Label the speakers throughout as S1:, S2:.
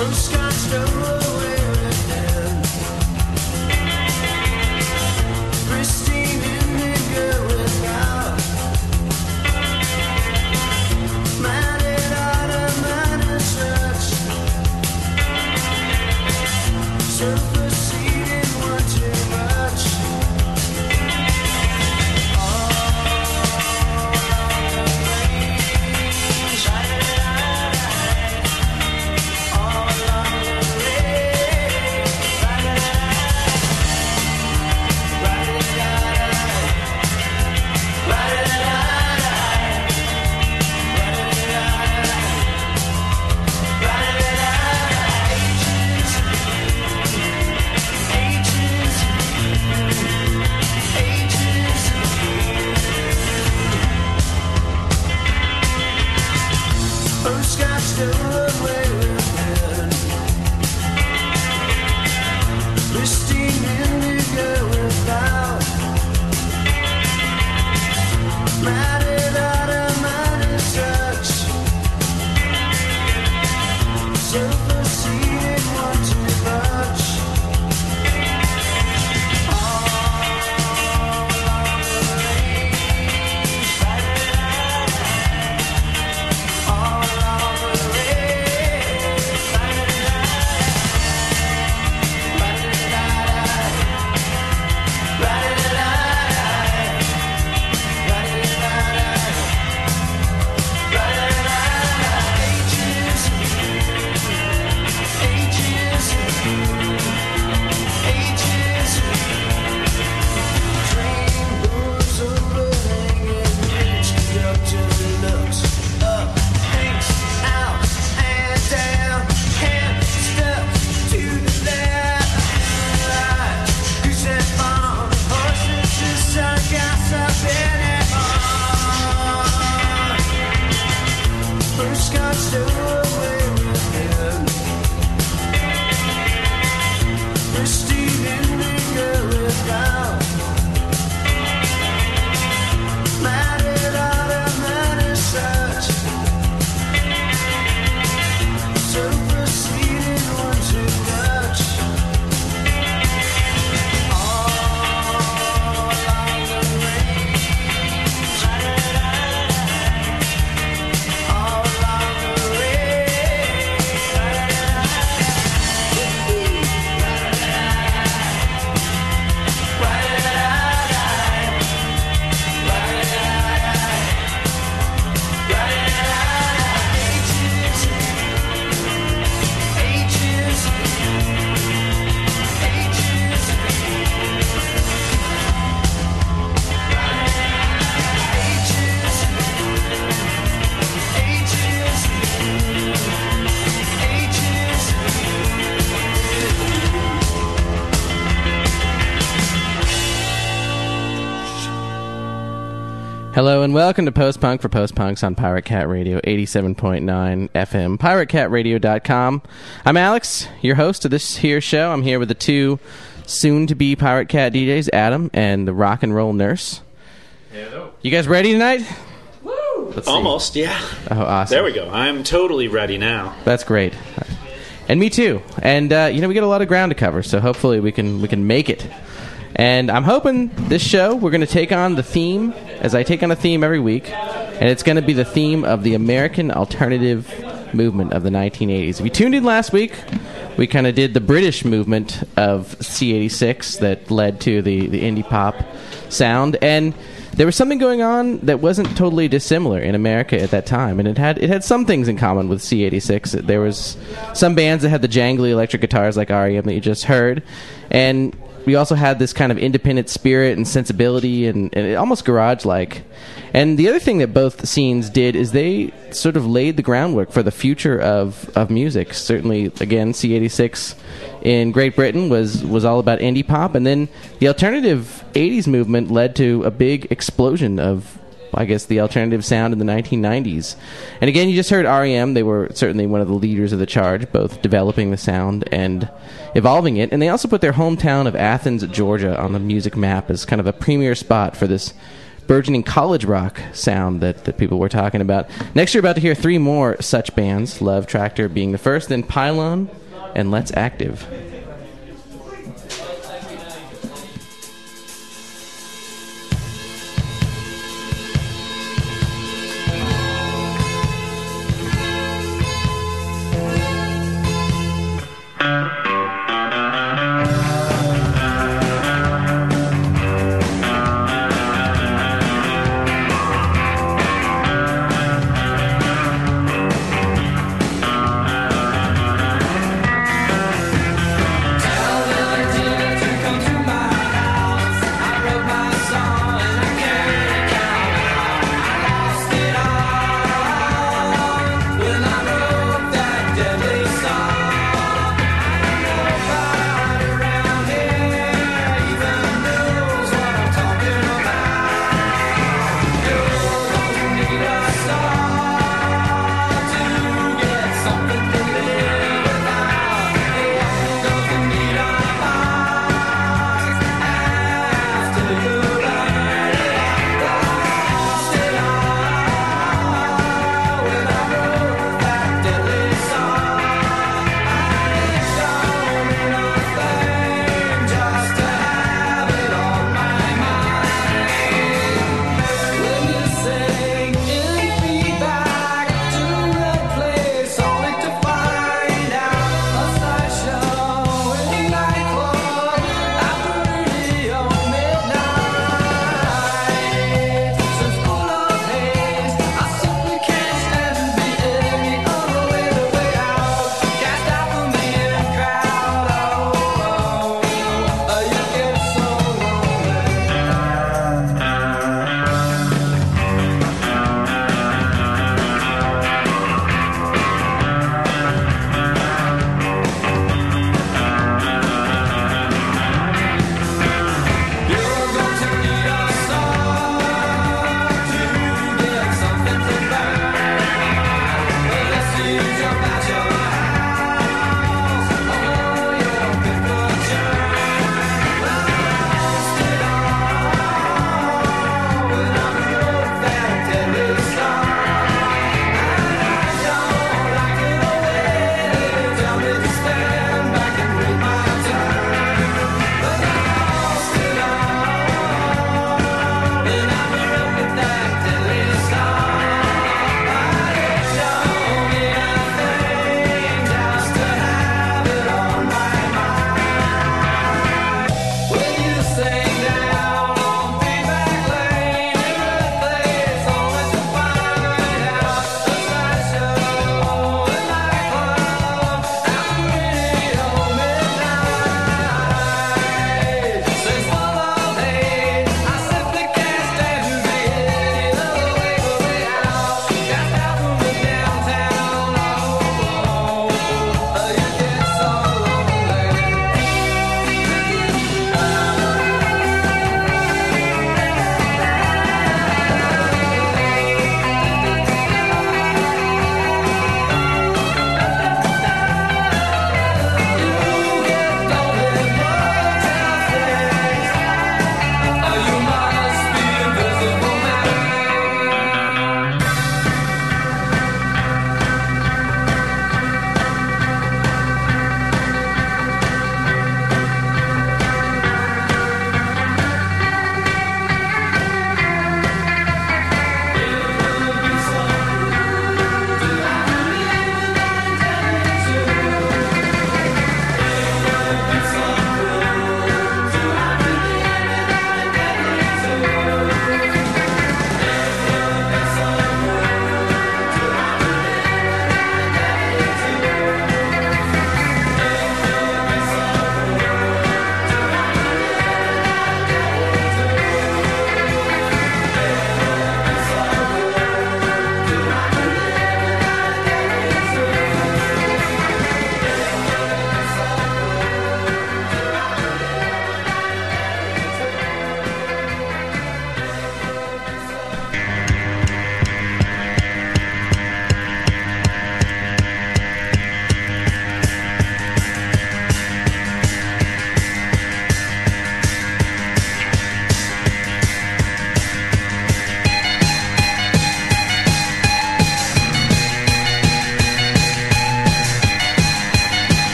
S1: Hello and welcome to Post Punk for Post Punks on Pirate Cat Radio 87.9 FM, piratecatradio.com. I'm Alex, your host of this here show. I'm here with the two soon to be Pirate Cat DJs, Adam and the rock and roll nurse.
S2: Hello.
S1: You guys ready tonight?
S2: Woo! Almost, yeah.
S1: Oh, awesome.
S2: There we go. I'm totally ready now.
S1: That's great. And me too. And uh, you know, we got a lot of ground to cover, so hopefully we can we can make it. And I'm hoping this show we're going to take on the theme as I take on a theme every week, and it's going to be the theme of the American alternative movement of the 1980s. If you tuned in last week, we kind of did the British movement of C86 that led to the the indie pop sound and there was something going on that wasn't totally dissimilar in America at that time, and it had it had some things in common with C86. There was some bands that had the jangly electric guitars like REM that you just heard, and we also had this kind of independent spirit and sensibility and, and almost garage like. And the other thing that both scenes did is they sort of laid the groundwork for the future of, of music. Certainly, again, C86 in Great Britain was, was all about indie pop, and then the alternative 80s movement led to a big explosion of I guess the alternative sound in the 1990s. And again, you just heard REM. They were certainly one of the leaders of the charge, both developing the sound and evolving it. And they also put their hometown of Athens, Georgia, on the music map as kind of a premier spot for this
S3: burgeoning college rock sound that, that people were talking about. Next, you're about to hear three more such bands Love Tractor being the first, then Pylon and Let's Active.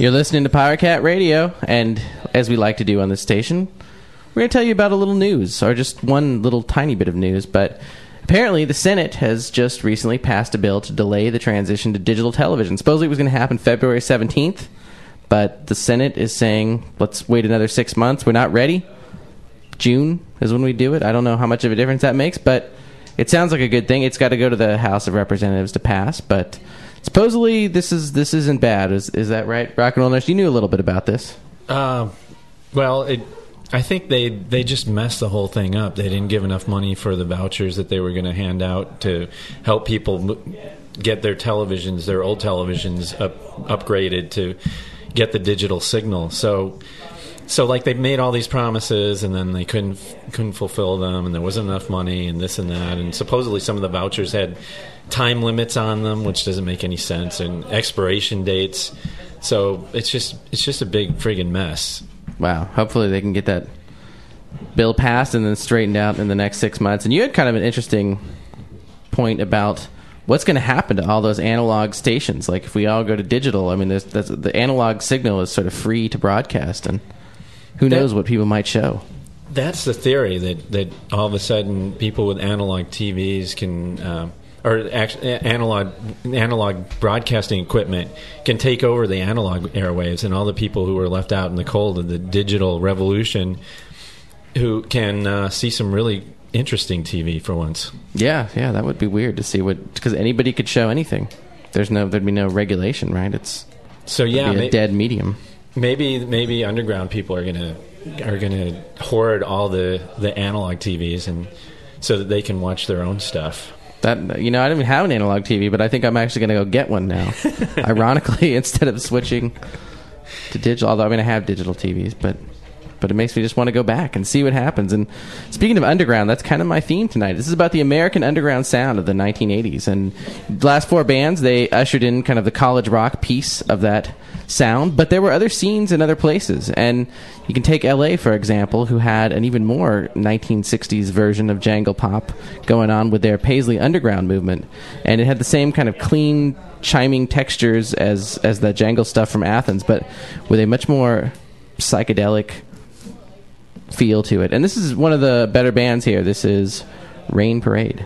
S4: You're
S3: listening to Pirate Cat Radio, and as we like to do on this station, we're going to tell you about a little news, or just one little tiny bit of news. But apparently, the Senate has just recently passed a bill to delay the transition to digital television. Supposedly, it was going to happen February 17th, but the Senate is saying, let's wait another six months. We're not ready. June is when we do it. I don't know how much of a difference that makes, but it sounds like a good thing. It's got to go to the House of Representatives to pass, but supposedly this is this isn't bad. Is is that right, Rock and Roll Nurse? You knew a little bit about this.
S2: Uh, well, it, I think they they just messed the whole thing up. They didn't give enough money for the vouchers that they were going to hand out to help people get their televisions, their old televisions, up, upgraded to get the digital signal. So. So like they made all these promises and then they couldn't couldn't fulfill them and there wasn't enough money and this and that and supposedly some of the vouchers had time limits on them which doesn't make any sense and expiration dates. So it's just it's just a big friggin' mess.
S3: Wow. Hopefully they can get that bill passed and then straightened out in the next six months. And you had kind of an interesting point about what's going to happen to all those analog stations. Like if we all go to digital, I mean, there's, that's, the analog signal is sort of free to broadcast, and who
S2: That-
S3: knows what people might show.
S2: That's the theory that, that all of a sudden people with analog TVs can, uh, or actually analog analog broadcasting equipment can take over the analog airwaves, and all the people who are left out in the cold of the digital revolution, who can uh, see some really interesting TV for once.
S3: Yeah, yeah, that would be weird to see what because anybody could show anything. There's no, there'd be no regulation, right? It's
S2: So yeah, may-
S3: dead medium.
S2: maybe maybe underground people are gonna are gonna hoard all the the analog TVs and so that they can watch their own stuff.
S3: That you know, I don't even have an analog TV, but I think I'm actually going to go get one now. Ironically, instead of switching to digital, although I mean I have digital TVs, but but it makes me just want to go back and see what happens. And speaking of underground, that's kind of my theme tonight. This is about the American underground sound of the 1980s, and the last four bands they ushered in kind of the college rock piece of that sound. But there were other scenes in other places, and you can take LA for example, who had an even more 1960s version of jangle pop going on with their Paisley Underground movement, and it had the same kind of clean chiming textures as as the jangle stuff from Athens, but with a much more psychedelic feel to it. And this is one of the better bands here. This is Rain Parade.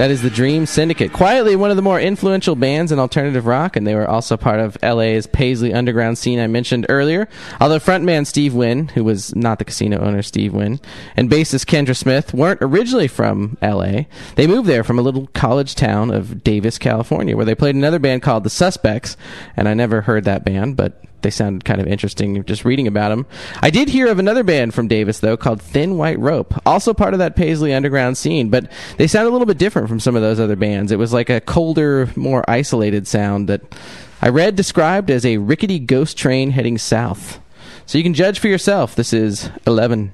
S5: That
S3: is the Dream Syndicate. Quietly, one of the more influential bands in alternative rock, and they were also part of LA's Paisley underground scene I mentioned earlier. Although frontman Steve Wynn, who was not the casino owner Steve Wynn, and bassist Kendra Smith weren't originally from LA, they moved there from a little college town of Davis, California, where they played another band called The Suspects, and I never heard that band, but they sounded kind of interesting just reading about them. I did hear of another band from Davis though called Thin White Rope, also part of that Paisley underground scene, but they sound a little bit different from some of those other bands. It was like a colder, more isolated sound that I read described as a rickety ghost train heading south. So you can judge for yourself. This is 11.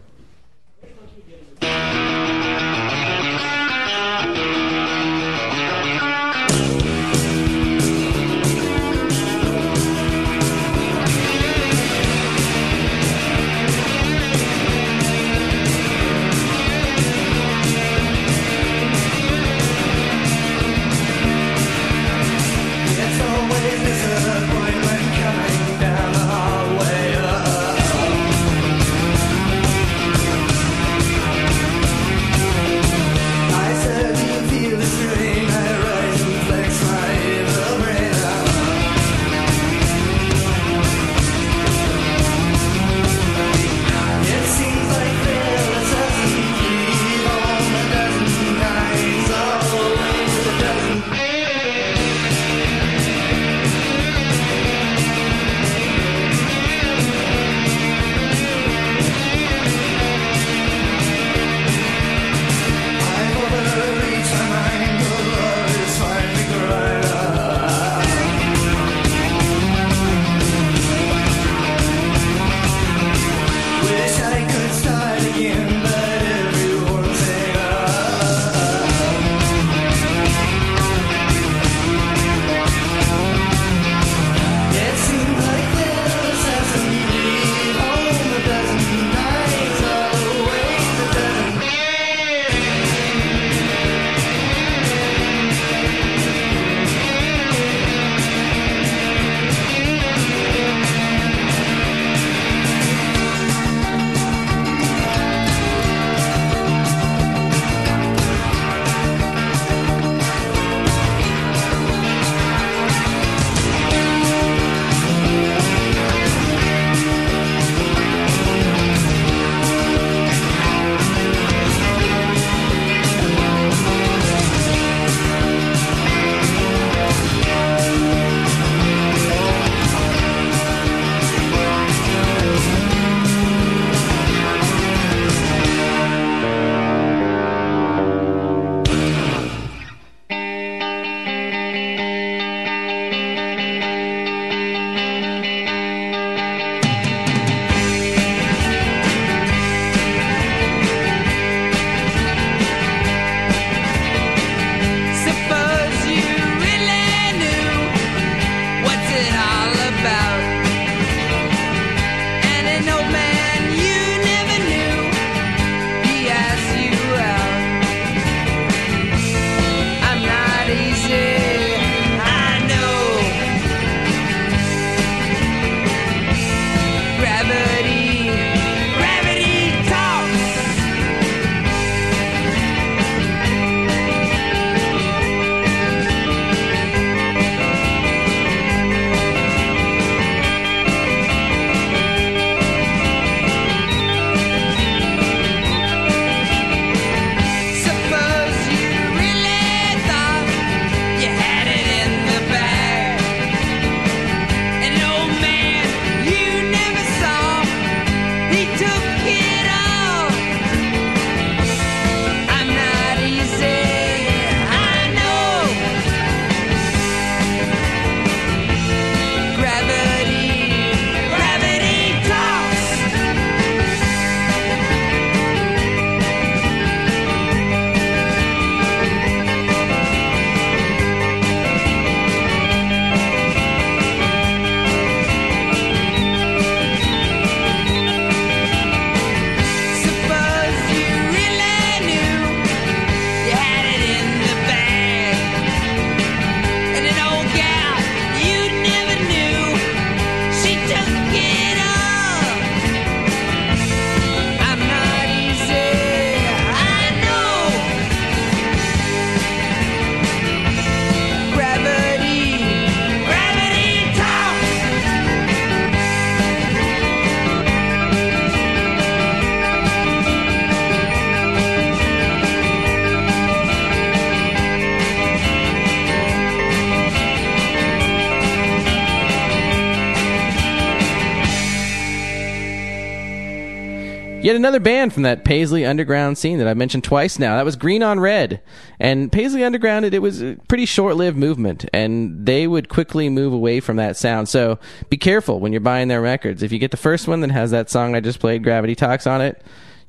S3: Yet another band from that Paisley Underground scene that I mentioned twice now. That was Green on Red. And Paisley Underground, it, it was a pretty short lived movement, and they would quickly move away from that sound. So be careful when you're buying their records. If you get the first one that has that song I just played, Gravity Talks, on it,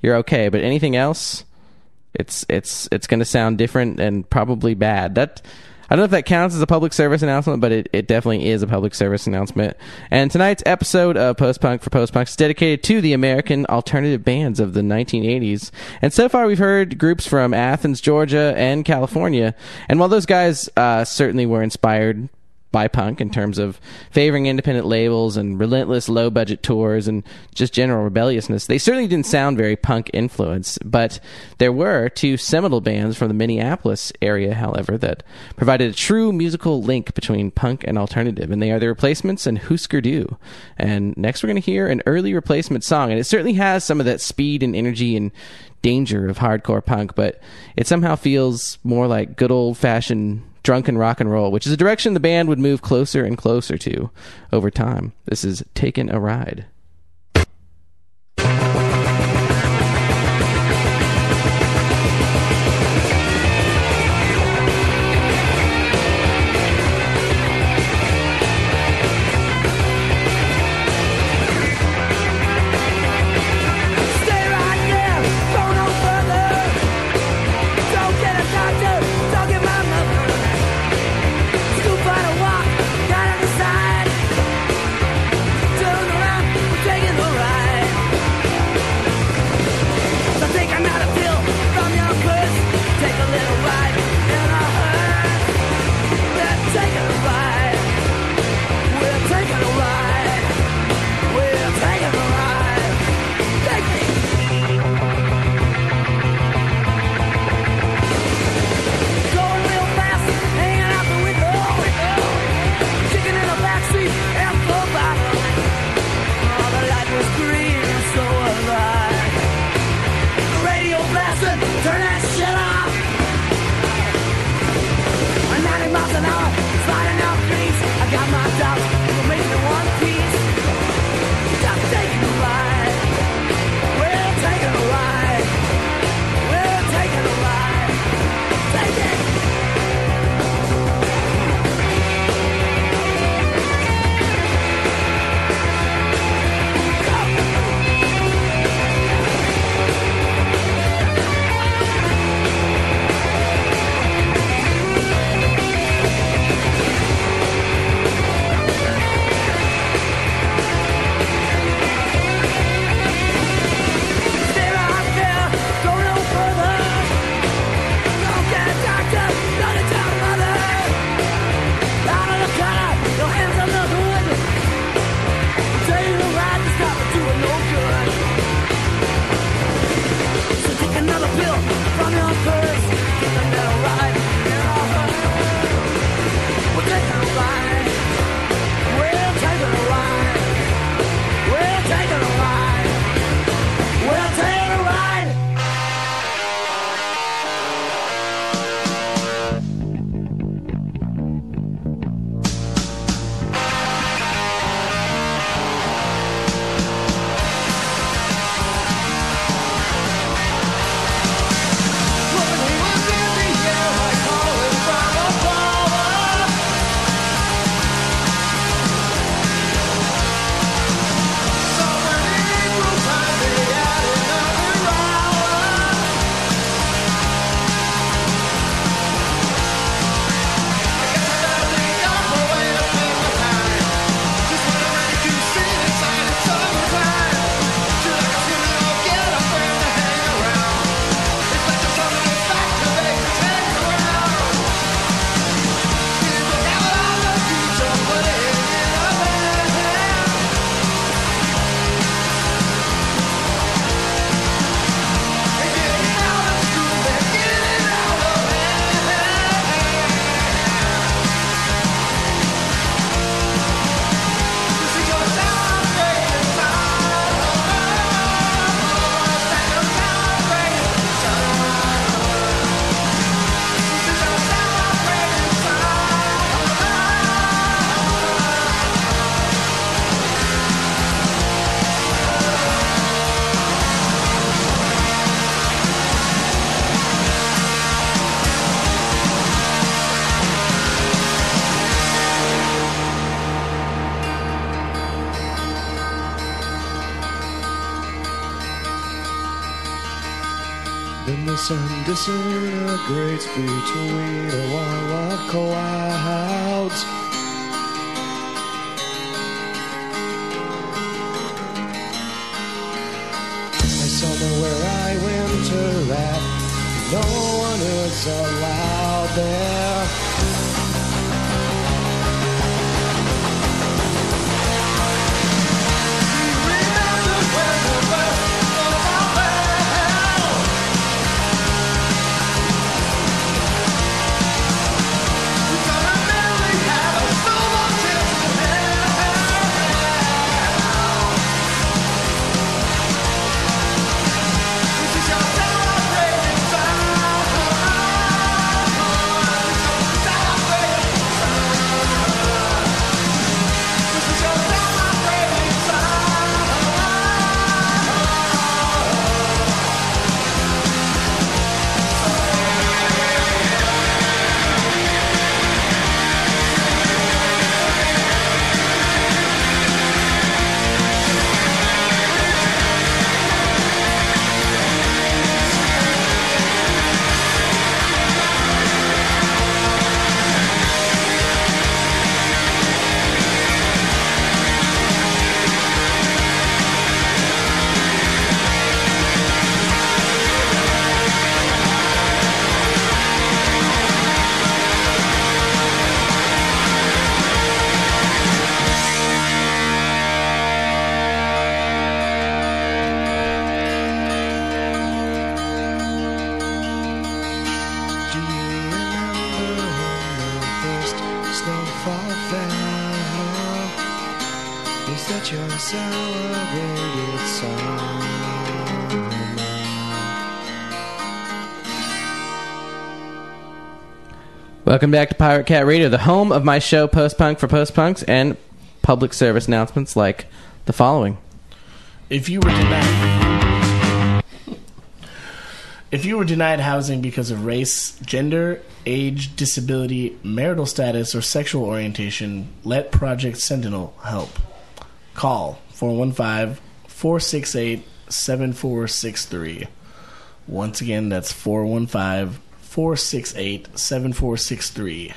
S3: you're okay. But anything else, it's it's it's going to sound different and probably bad. That I don't know if that counts as a public service announcement, but it, it definitely is a public service announcement. And tonight's episode of Post Punk for Post Punk is dedicated to the American alternative bands of the 1980s. And so far, we've heard groups from Athens, Georgia, and California. And while those guys uh, certainly were inspired by punk in terms of favoring independent labels and relentless low budget tours and just general rebelliousness. They certainly didn't sound very punk influenced, but there were two seminal bands from the Minneapolis area, however, that provided a true musical link between punk and alternative, and they are the replacements and Husker Du. And next we're going to hear an early replacement song, and it certainly has some of that speed and energy and danger of hardcore punk, but it somehow feels more like good old fashioned drunken rock and roll, which is a direction the band would move closer and closer to over time. This is Taking a Ride.
S1: Between a wall of clouds. I summer where I winter at. No one is allowed there.
S3: Welcome back to Pirate Cat Radio, the home of my show Post Punk for Post Punks and public service announcements like the following.
S6: if you were denied if you were denied housing because of race, gender, age, disability, marital status, or sexual orientation, let Project Sentinel help. Call 415-468-7463. Once again, that's 415-468-7463.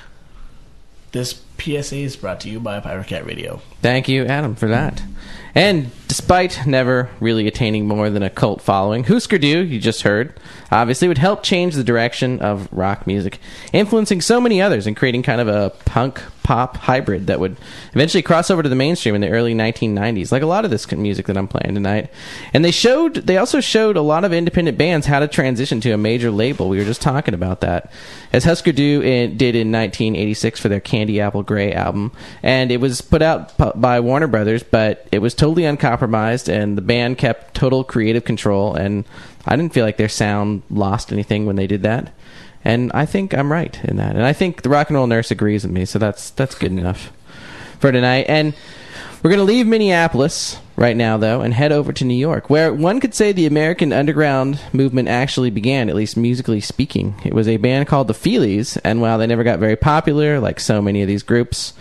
S6: This PSA is brought to you by Pirate Cat Radio.
S3: Thank you, Adam, for that. And despite never really attaining more than a cult following, Husker Du, you just heard, obviously would help change the direction of rock music, influencing so many others and creating kind of a punk pop hybrid that would eventually cross over to the mainstream in the early 1990s, like a lot of this music that I'm playing tonight. And they showed, they also showed a lot of independent bands how to transition to a major label. We were just talking about that, as Husker Du eh, did in 1986 for their Candy Apple Grey album, and it was put out by Warner Brothers, but it was totally uncompromised, and the band kept total creative control, and I didn't feel like their sound lost anything when they did that. And I think I'm right in that, and I think the rock and roll nurse agrees with me, so that's that's good enough for tonight. And we're going to leave Minneapolis right now, though, and head over to New York, where one could say the American underground movement actually began, at least musically speaking. It was a band called the Feelies, and while they never got very popular, like so many of these groups,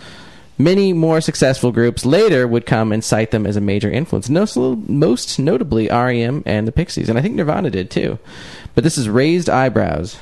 S3: many more successful groups later would come and cite them as a major influence. Most notably, REM and the Pixies, and I think Nirvana did too. But this is Raised Eyebrows.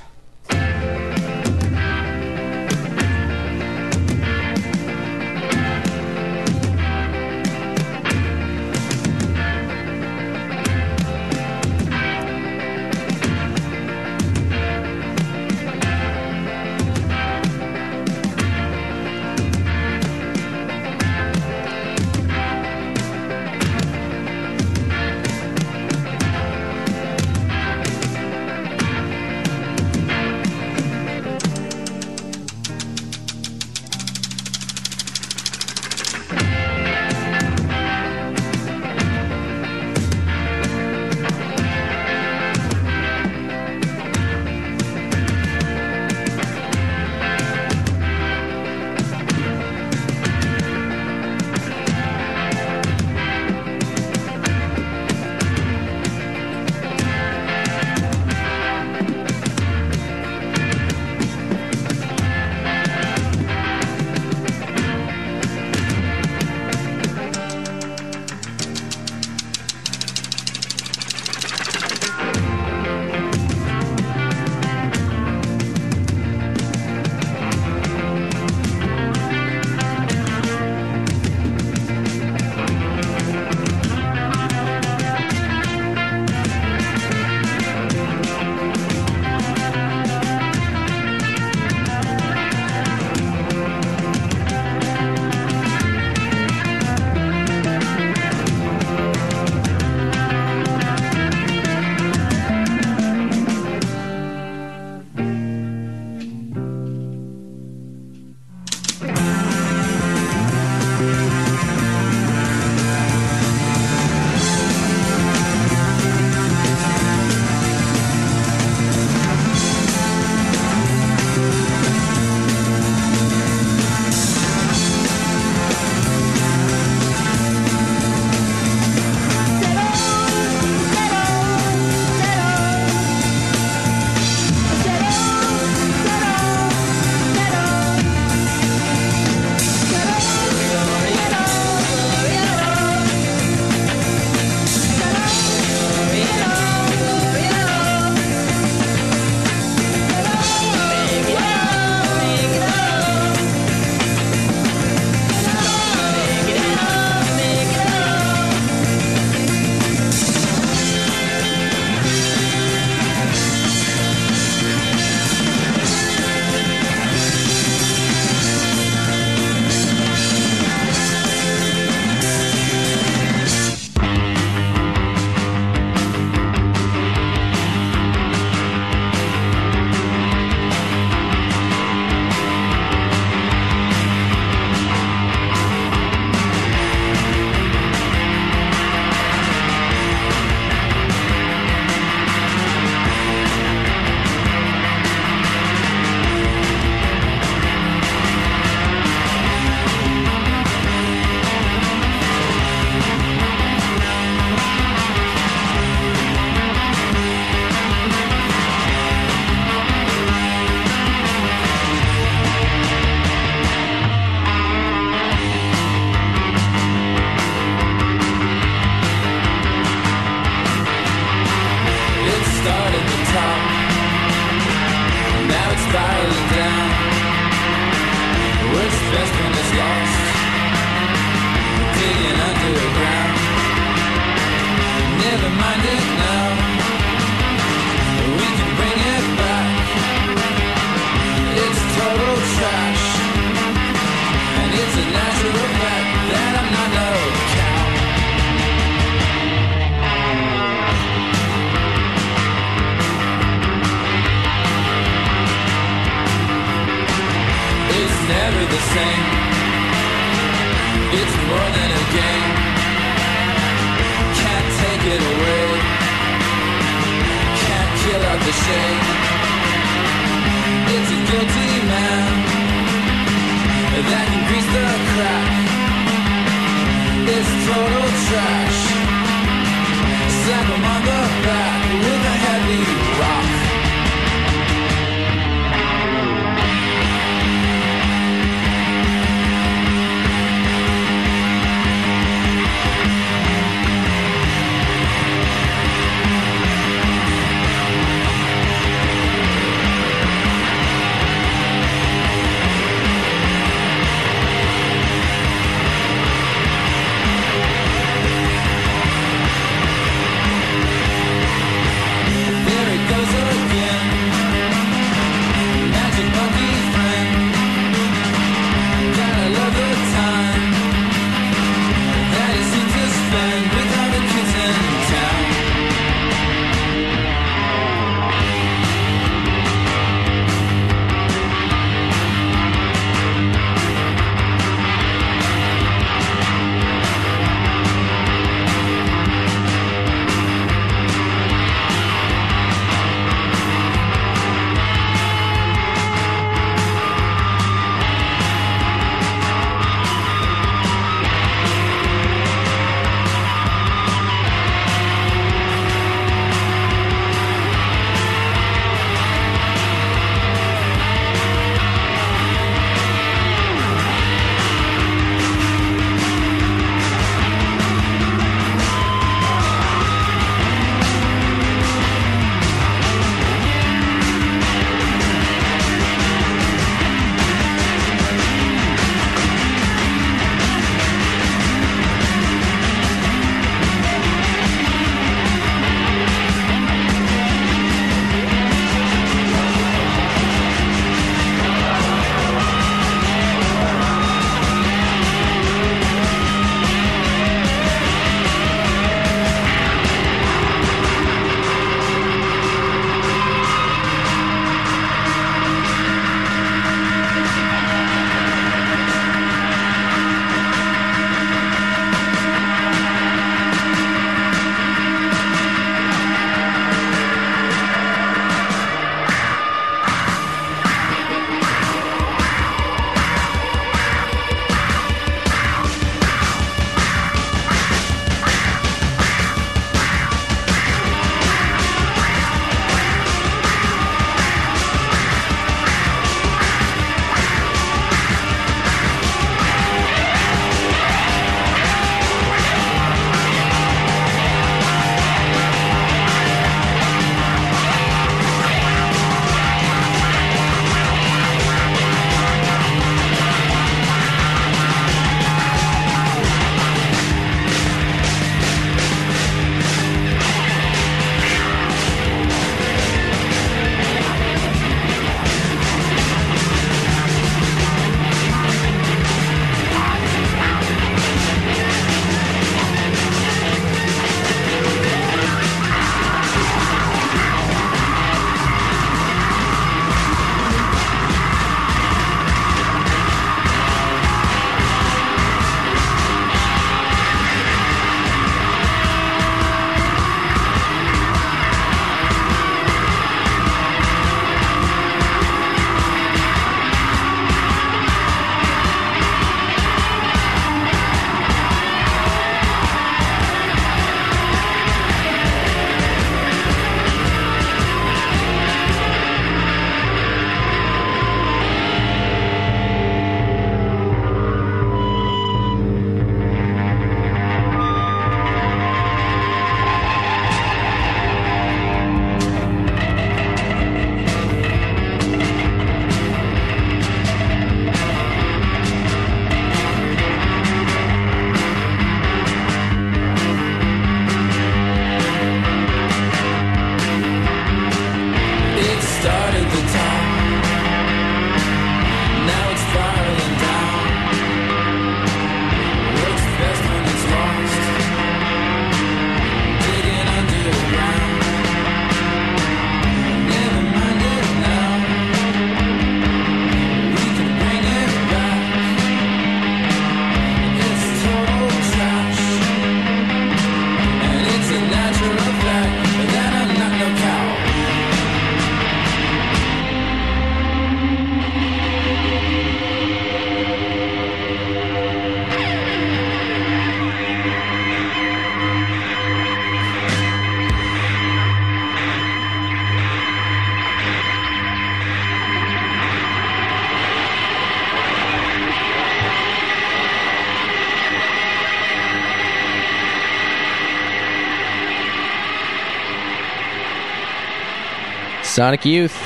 S3: Sonic Youth.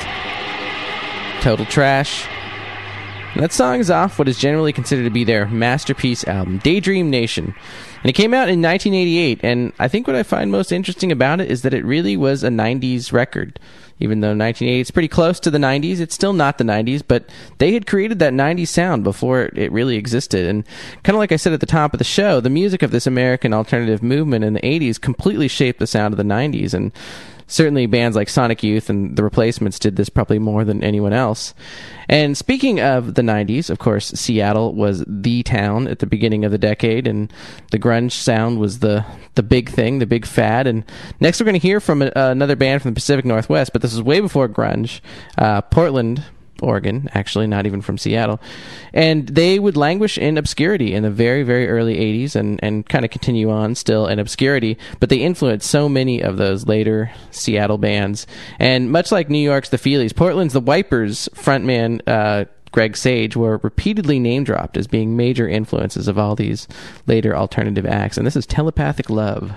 S3: Total trash. And that song is off what is generally considered to be their masterpiece album, Daydream Nation. And it came out in 1988, and I think what I find most interesting about it is that it really was a 90s record. Even though 1988 is pretty close to the 90s, it's still not the 90s, but they had created that 90s sound before it really existed. And kind of like I said at the top of the show, the music of this American alternative movement in the 80s completely shaped the sound of the 90s. And certainly bands like Sonic Youth and the Replacements did this probably more than anyone else. And speaking of the 90s, of course, Seattle was the town at the beginning of the decade, and the grunge sound was the, the big thing, the big fad. And next we're going to hear from a, another band from the Pacific Northwest, but this is way before grunge. Uh, Portland, Oregon, actually, not even from Seattle. And they would languish in obscurity in the very, very early 80s and, and kind of continue on still in obscurity, but they influenced so many of those later Seattle bands. And much like New York's The Feelies, Portland's The Wipers frontman, uh, Greg Sage were repeatedly name dropped as being major influences of all these later alternative acts. And this is Telepathic Love.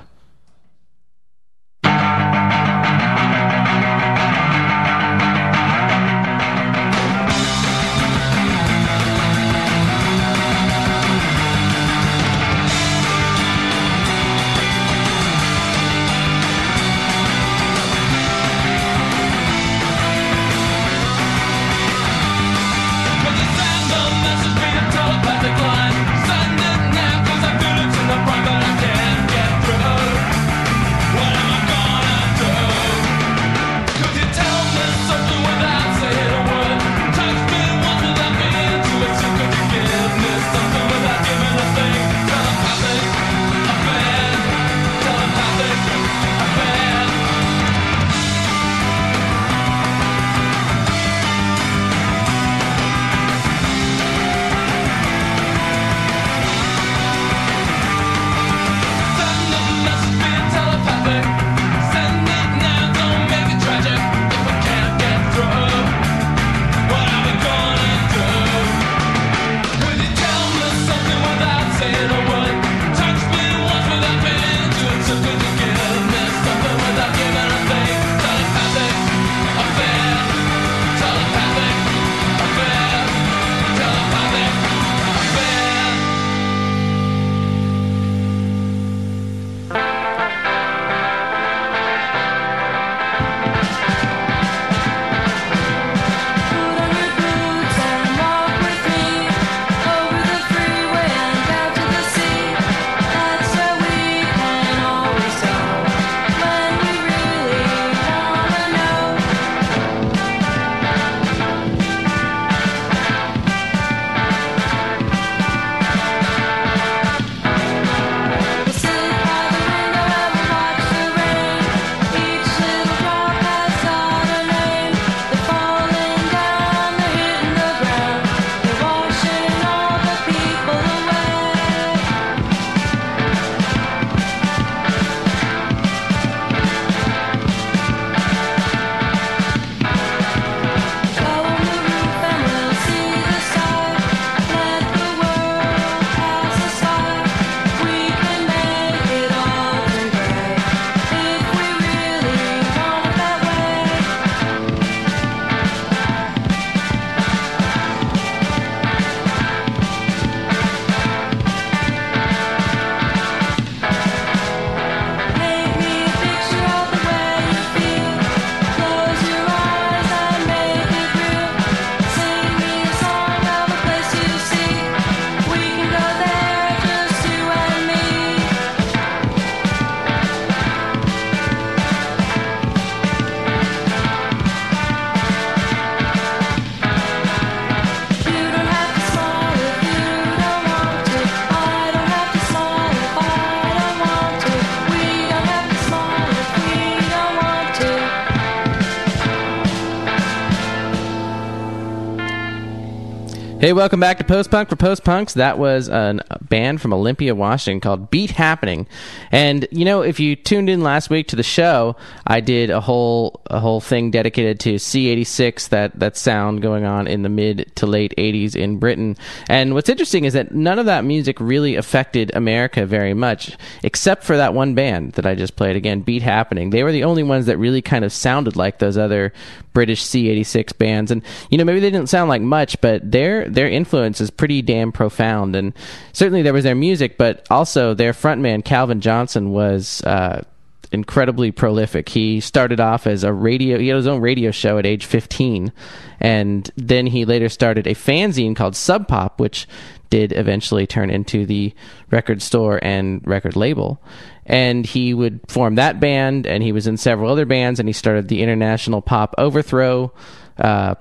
S3: Hey, welcome back to Post Punk for Post Punks. That was an- band from Olympia, Washington called Beat Happening. And you know, if you tuned in last week to the show, I did a whole a whole thing dedicated to C86, that that sound going on in the mid to late 80s in Britain. And what's interesting is that none of that music really affected America very much, except for that one band that I just played again, Beat Happening. They were the only ones that really kind of sounded like those other British C86 bands. And you know, maybe they didn't sound like much, but their their influence is pretty damn profound. And certainly there was their music, but also their frontman Calvin Johnson was. Uh, incredibly prolific. He started off as a radio, he had his own radio show at age 15. And then he later started a fanzine called Sub Pop, which did eventually turn into the record store and record label. And he would form that band, and he was in several other bands, and he started the International Pop Overthrow uh,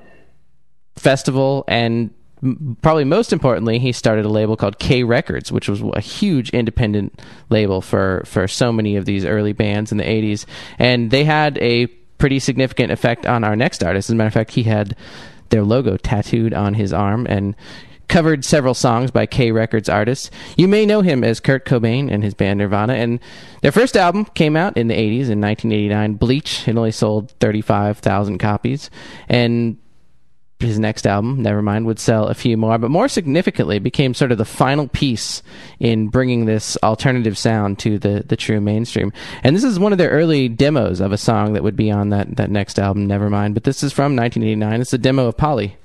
S3: Festival, and probably most importantly, he started a label called K Records, which was a huge independent label for for so many of these early bands in the '80s, and they had a pretty significant effect on our next artist. As a matter of fact, he had their logo tattooed on his arm and covered several songs by K Records artists. You may know him as Kurt Cobain and his band Nirvana. And their first album came out in the 80s in 1989. Bleach. It only sold 35,000 copies. And his next album, Nevermind, would sell a few more, but more significantly, became sort of the final piece in bringing this alternative sound to the, the true mainstream. And this is one of their early demos of a song that would be on that, that next album, Nevermind. But this is from 1989. It's a demo of Polly.
S1: Polly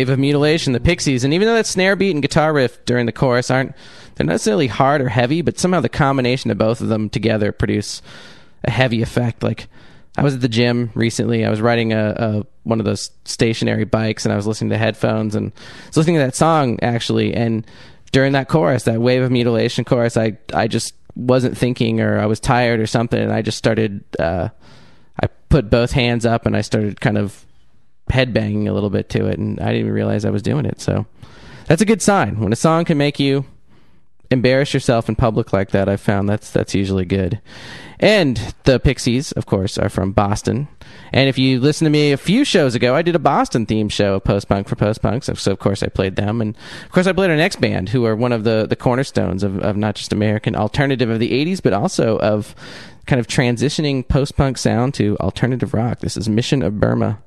S3: Wave of Mutilation, the Pixies, and even though that snare beat and guitar riff during the chorus aren't they're not necessarily hard or heavy, but somehow the combination of both of them together produce a heavy effect. Like I was at the gym recently. I was riding a, a one of those stationary bikes, and I was listening to headphones and I was listening to that song actually. And during that chorus, that Wave of Mutilation chorus, I I just wasn't thinking, or I was tired or something, and I just started. Uh, I put both hands up and I started kind of headbanging a little bit to it, and I didn't even realize I was doing it. So that's a good sign when a song can make you embarrass yourself in public like that. I've found that's that's usually good. And the Pixies, of course, are from Boston. And if you listen to me a few shows ago, I did a Boston themed show of post punk for post punks. So, so of course I played them, and of course I played our next band, who are one of the the cornerstones of, of not just American alternative of the '80s, but also of kind of transitioning post punk sound to alternative rock. This is Mission of Burma.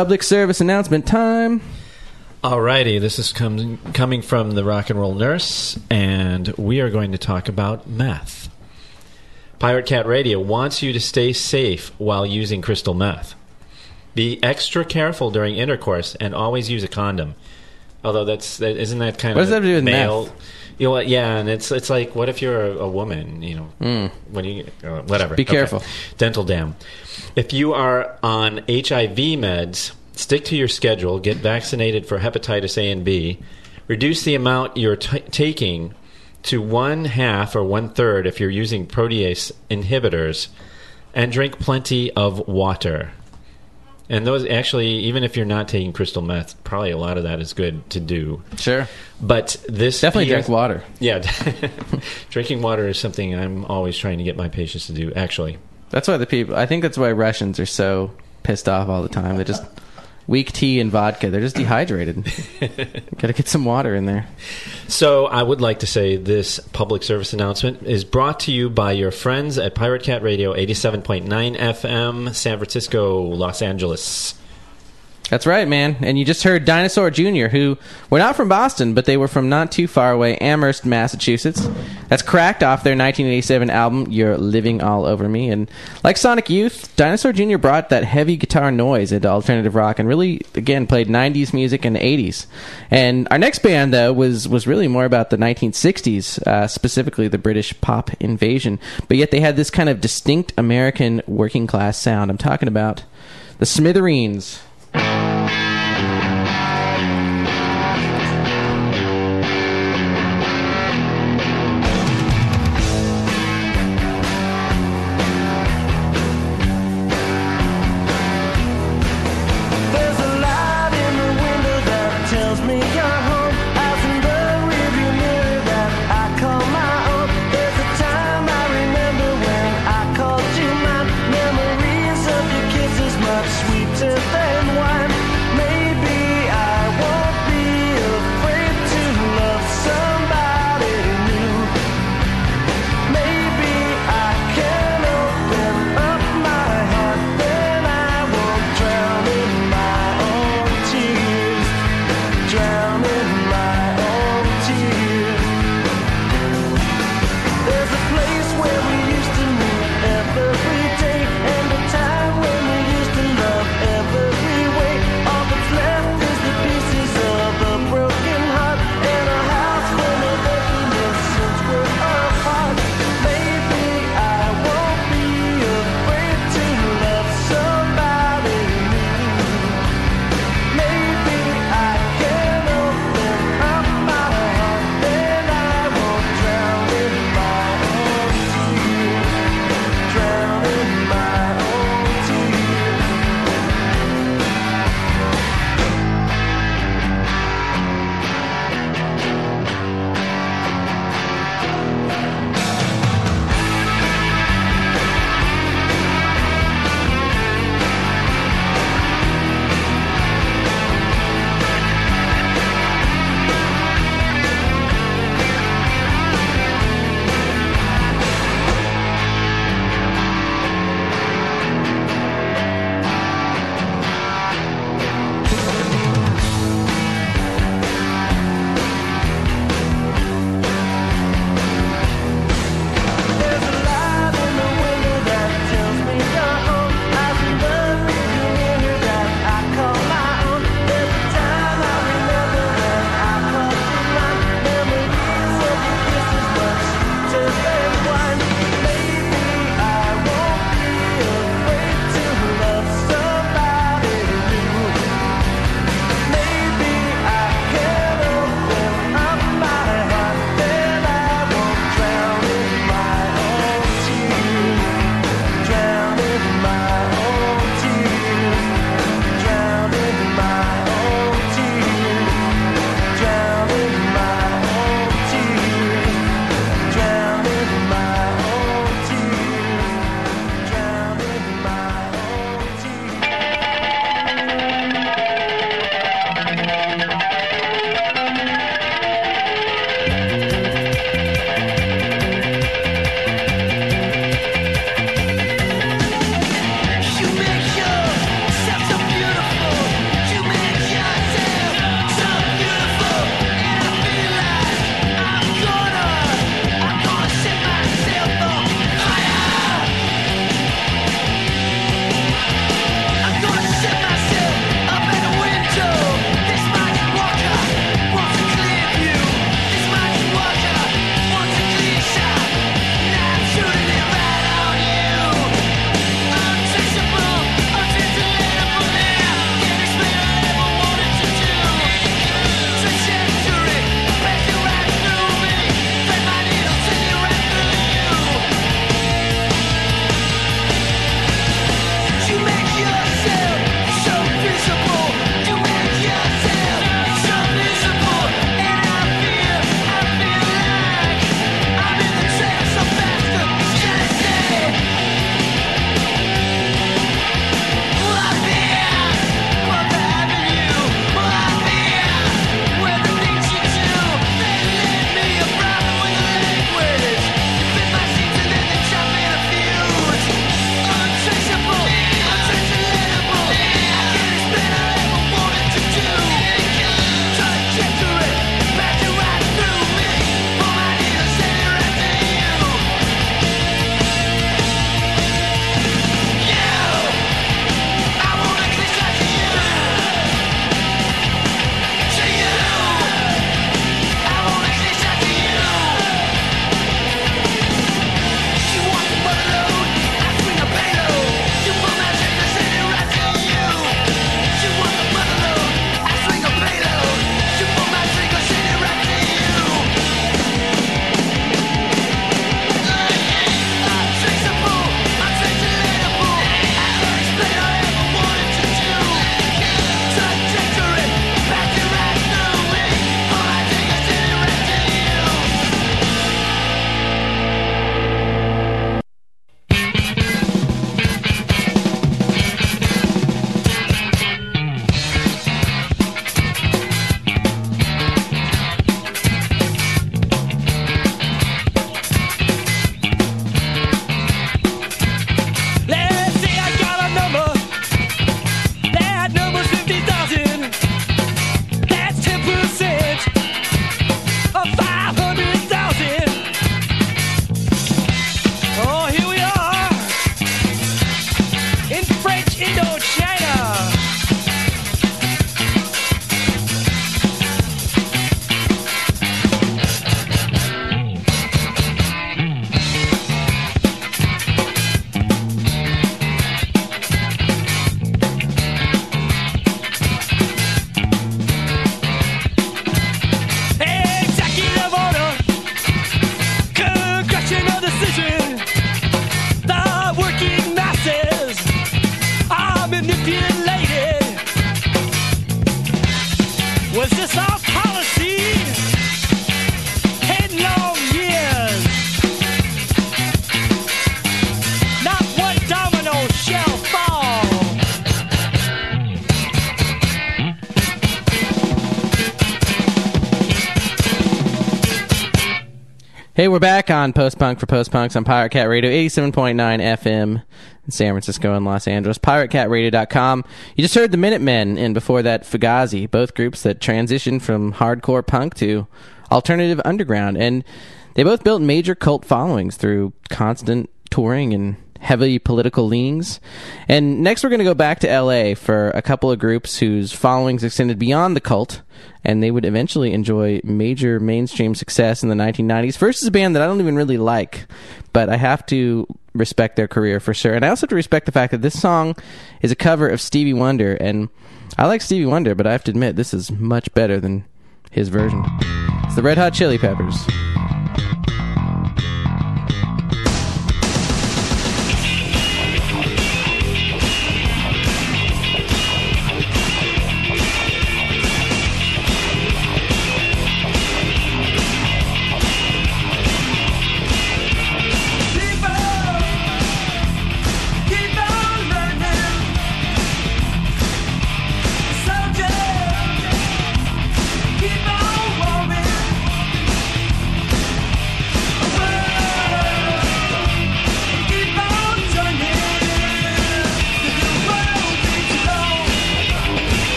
S1: Public service announcement time.
S2: Alrighty, this is com- coming from the Rock and Roll Nurse, and we are going to talk about meth. Pirate Cat Radio wants you to stay safe while using crystal meth. Be extra careful during intercourse and always use a condom. Although that's that, isn't that kind
S1: What
S2: of
S1: does that have to do with
S2: male?
S1: meth?
S2: You know what? Yeah, and it's it's like what if you're a, a woman? You know, hmm. When you uh, whatever.
S1: Be
S2: Okay.
S1: careful.
S2: Dental dam. If you are on HIV meds, stick to your schedule. Get vaccinated for hepatitis A and B. Reduce the amount you're t- taking to one half or one third if you're using protease inhibitors, and drink plenty of water. And those actually, even if you're not taking crystal meth, probably a lot of that is good to do.
S1: Sure.
S2: But this
S1: Definitely
S2: PS
S1: drink water.
S2: Yeah, drinking water is something I'm always trying to get my patients to do. Actually,
S1: That's why the people. I think that's why Russians are so pissed off all the time. They're just weak tea and vodka. They're just dehydrated. Got to get some water in there.
S2: So I would like to say this public service announcement is brought to you by your friends at Pirate Cat Radio 87.9 FM, San Francisco, Los Angeles.
S1: That's right, man. And you just heard Dinosaur Jr., who were not from Boston, but they were from not too far away, Amherst, Massachusetts. That's cracked off their 1987 album, You're Living All Over Me. And like Sonic Youth, Dinosaur Jr. brought that heavy guitar noise into alternative rock and really, again, played 90s music and 80s. And our next band, though, was, was really more about the 1960s, uh, specifically the British pop invasion. But yet they had this kind of distinct American working class sound. I'm talking about the Smithereens.
S3: Hey, we're back on Post Punk for Post Punks on Pirate Cat Radio, 87.9 FM in San Francisco and Los Angeles. PirateCatRadio.com. You just heard the Minutemen, and before that, Fugazi, both groups that transitioned from hardcore punk to alternative underground. And they both built major cult followings through constant touring and heavy political leanings. And next, we're going to go back to LA for a couple of groups whose followings extended beyond the cult, and they would eventually enjoy major mainstream success in the 1990s. First is a band that I don't even really like, but I have to respect their career for sure. And I also have to respect the fact that this song is a cover of Stevie Wonder, and I like Stevie Wonder, but I have to admit, this is much better than his version. It's the Red Hot Chili Peppers.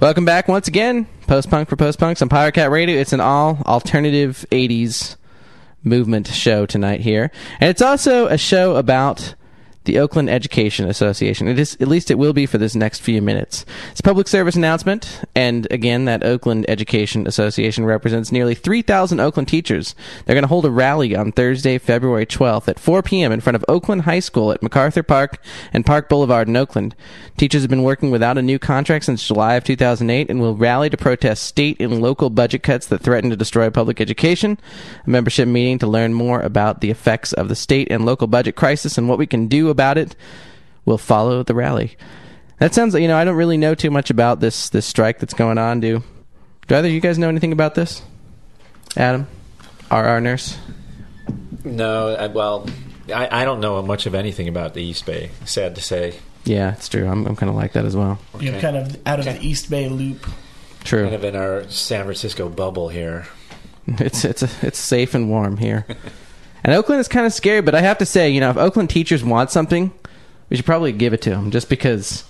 S3: Welcome back once again. Post punk for post punks on Pirate Cat Radio. It's an all alternative 80s movement show tonight here. And it's also a show about the Oakland Education Association. It is, at least it will be for this next few minutes. It's a public service announcement, and again, that Oakland Education Association represents nearly 3,000 Oakland teachers. They're going to hold a rally on Thursday, February 12th at 4 p.m. in front of Oakland High School at MacArthur Park and Park Boulevard in Oakland. Teachers have been working without a new contract since July of 2008 and will rally to protest state and local budget cuts that threaten to destroy public education. A membership meeting to learn more about the effects of the state and local budget crisis and what we can do about it will follow the rally. That sounds like, you know, I don't really know too much about this this strike that's going on. Do do either of you guys know anything about this? Adam? Our, our nurse?
S2: No, I, well, I, I don't know much of anything about the East Bay. Sad to say.
S3: Yeah, it's true. I'm, I'm kind of like that as well.
S6: You're kind of out of the East Bay loop.
S3: True.
S2: Kind of in our San Francisco bubble here.
S3: It's it's it's safe and warm here. and Oakland is kind of scary, but I have to say, you know, if Oakland teachers want something, we should probably give it to them. Just because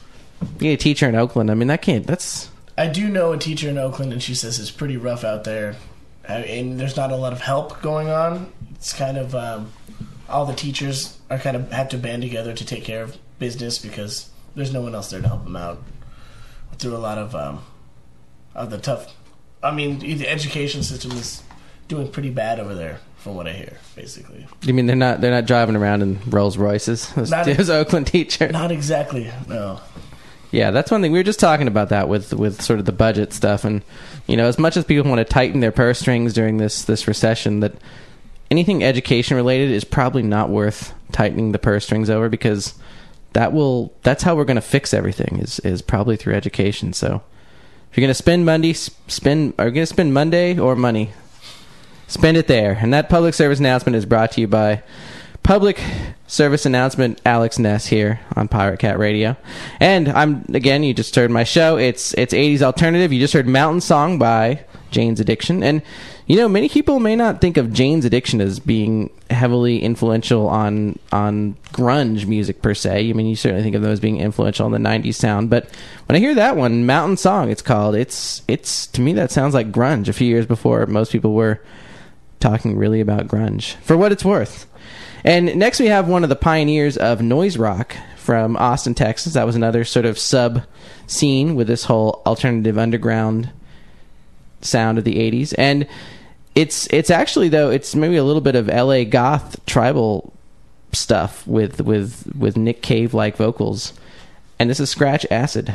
S3: being a teacher in Oakland, I mean, that can't. That's
S6: I do know a teacher in Oakland, and she says it's pretty rough out there, and there's not a lot of help going on. It's kind of um, all the teachers are kind of have to band together to take care of business because there's no one else there to help them out through a lot of um, of the tough. I mean, the education system is doing pretty bad over there, from what I hear. Basically,
S3: you mean they're not they're not driving around in Rolls Royces. Those,
S6: Not-
S3: those Oakland teachers.
S6: not exactly. No,
S3: Yeah, that's one thing. We were just talking about that with with sort of the budget stuff, and you know, as much as people want to tighten their purse strings during this this recession, that anything education related is probably not worth tightening the purse strings over because that will that's how we're going to fix everything is is probably through education. So if you're going to spend Monday, spend are you going to spend Monday or money? Spend it there. And that public service announcement is brought to you by public service announcement Alex Ness here on Pirate Cat Radio. And I'm again, you just heard my show. It's it's 80s alternative. You just heard Mountain Song by Jane's Addiction. And you know, many people may not think of Jane's Addiction as being heavily influential on on grunge music per se. I mean, you certainly think of them as being influential on the 90s sound, but when I hear that one, Mountain Song, it's called. It's it's to me that sounds like grunge a few years before most people were talking really about grunge for what it's worth. And next we have one of the pioneers of noise rock from Austin, Texas. That was another sort of sub scene with this whole alternative underground sound of the 80s. And it's it's actually though it's maybe a little bit of LA goth tribal stuff with with with Nick Cave like vocals. And this is Scratch Acid.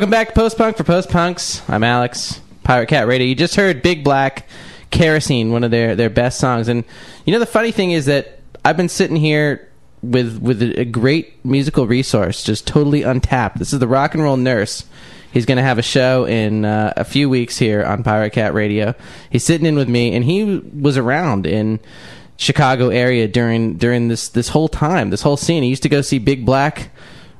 S3: Welcome back to Post Punk for Post Punks. I'm Alex, Pirate Cat Radio. You just heard Big Black, Kerosene, one of their, their best songs. And you know, the funny thing is that I've been sitting here with with a great musical resource, just totally untapped. This is the Rock and Roll Nurse. He's going to have a show in uh, a few weeks here on Pirate Cat Radio. He's sitting in with me, and he was around in Chicago area during during this this whole time, this whole scene. He used to go see Big Black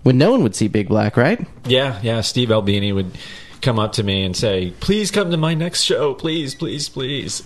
S3: when no one would see Big Black, right?
S2: Yeah, yeah. Steve Albini would come up to me and say, "Please come to my next show, please, please, please."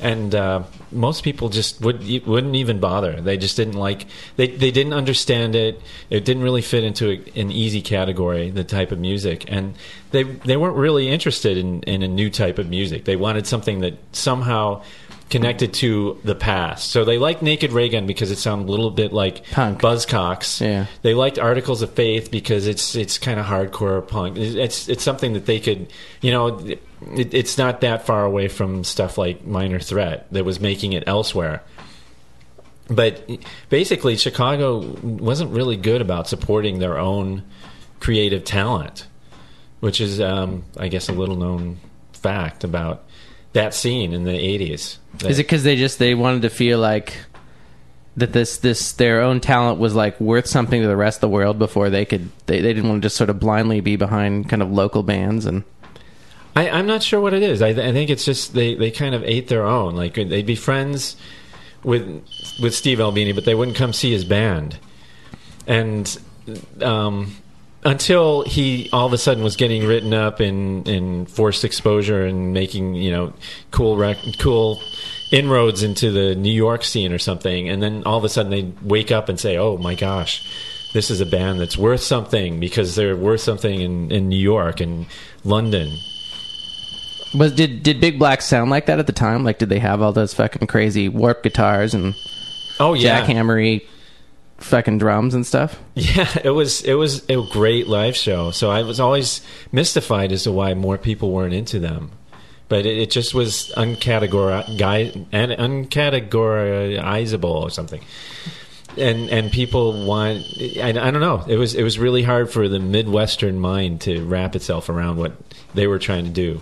S2: And uh, most people just would wouldn't even bother. They just didn't like. They they didn't understand it. It didn't really fit into a, an easy category, the type of music, and they they weren't really interested in in a new type of music. They wanted something that somehow connected to the past. So they liked Naked Raygun because it sounded a little bit like
S3: Punk.
S2: Buzzcocks.
S3: Yeah.
S2: They liked Articles of Faith because it's it's kind of hardcore punk. It's it's something that they could, you know, it, it's not that far away from stuff like Minor Threat that was making it elsewhere. But basically, Chicago wasn't really good about supporting their own creative talent, which is, um, I guess, a little known fact about that scene in the '80s.
S3: Is it because they just they wanted to feel like that this this their own talent was like worth something to the rest of the world before they could they, they didn't want to just sort of blindly be behind kind of local bands and
S2: I, I'm not sure what it is. I, I think it's just they, they kind of ate their own. Like they'd be friends with with Steve Albini, but they wouldn't come see his band. And um, until he all of a sudden was getting written up in, in forced exposure and making you know cool rec- cool inroads into the New York scene or something, and then all of a sudden they wake up and say, "Oh my gosh." This is a band that's worth something because they're worth something in, in New York and London
S3: was did did Big Black sound like that at the time? Like did they have all those fucking crazy warp guitars and
S2: Oh yeah,
S3: jackhammery fucking drums and stuff?
S2: yeah. It was it was a great live show. So I was always mystified as to why more people weren't into them. But it, it just was uncategori- and uncategorizable or something. And and people want I, I don't know. It was it was really hard for the midwestern mind to wrap itself around what they were trying to do.